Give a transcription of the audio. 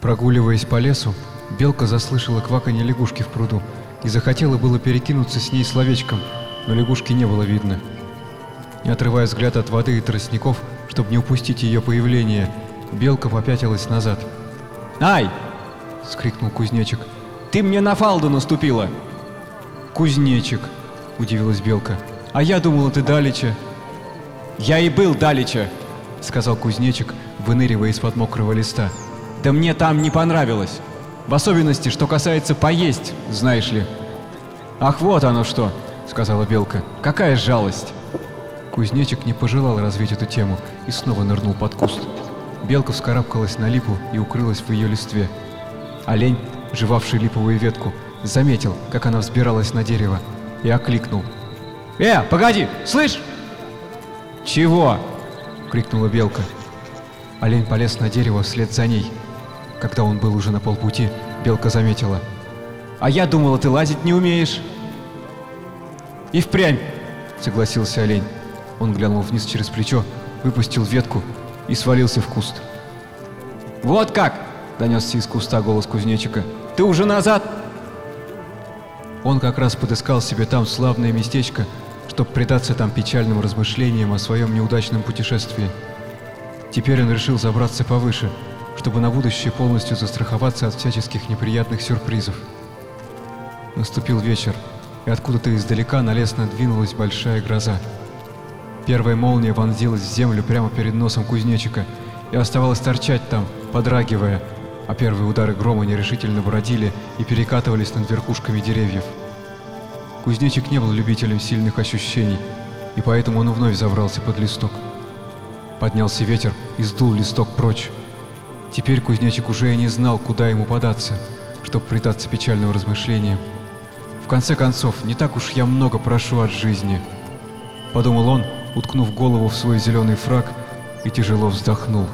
Прогуливаясь по лесу, белка заслышала кваканье лягушки в пруду и захотела было перекинуться с ней словечком, но лягушки не было видно. Не отрывая взгляд от воды и тростников, чтобы не упустить ее появление, белка попятилась назад. «Ай!» — скрикнул кузнечик. «Ты мне на фалду наступила!» «Кузнечик!» — удивилась белка. «А я думала, ты далеча!» «Я и был далеча!» — сказал кузнечик, выныривая из-под мокрого листа. «Да мне там не понравилось! В особенности, что касается поесть, знаешь ли!» «Ах, вот оно что!» — сказала белка. «Какая жалость!» Кузнечик не пожелал развить эту тему и снова нырнул под куст. Белка вскарабкалась на липу и укрылась в ее листве. Олень, жевавший липовую ветку, заметил, как она взбиралась на дерево, и окликнул. «Э, погоди, слышь?» «Чего?» — крикнула белка. Олень полез на дерево вслед за ней. Когда он был уже на полпути, белка заметила. «А я думала, ты лазить не умеешь!» «И впрямь!» — согласился олень. Он глянул вниз через плечо, выпустил ветку и свалился в куст. «Вот как!» — донесся из куста голос кузнечика. «Ты уже назад?» Он как раз подыскал себе там славное местечко, чтобы предаться там печальным размышлениям о своем неудачном путешествии. Теперь он решил забраться повыше, чтобы на будущее полностью застраховаться от всяческих неприятных сюрпризов. Наступил вечер, и откуда-то издалека на лес надвинулась большая гроза. Первая молния вонзилась в землю прямо перед носом кузнечика и оставалась торчать там, подрагивая, а первые удары грома нерешительно бродили и перекатывались над верхушками деревьев. Кузнечик не был любителем сильных ощущений, и поэтому он вновь забрался под листок. Поднялся ветер и сдул листок прочь. Теперь кузнечик уже и не знал, куда ему податься, чтобы предаться печальным размышлениям. В конце концов, не так уж я много прошу от жизни. Подумал он, уткнув голову в свой зеленый фраг и тяжело вздохнул.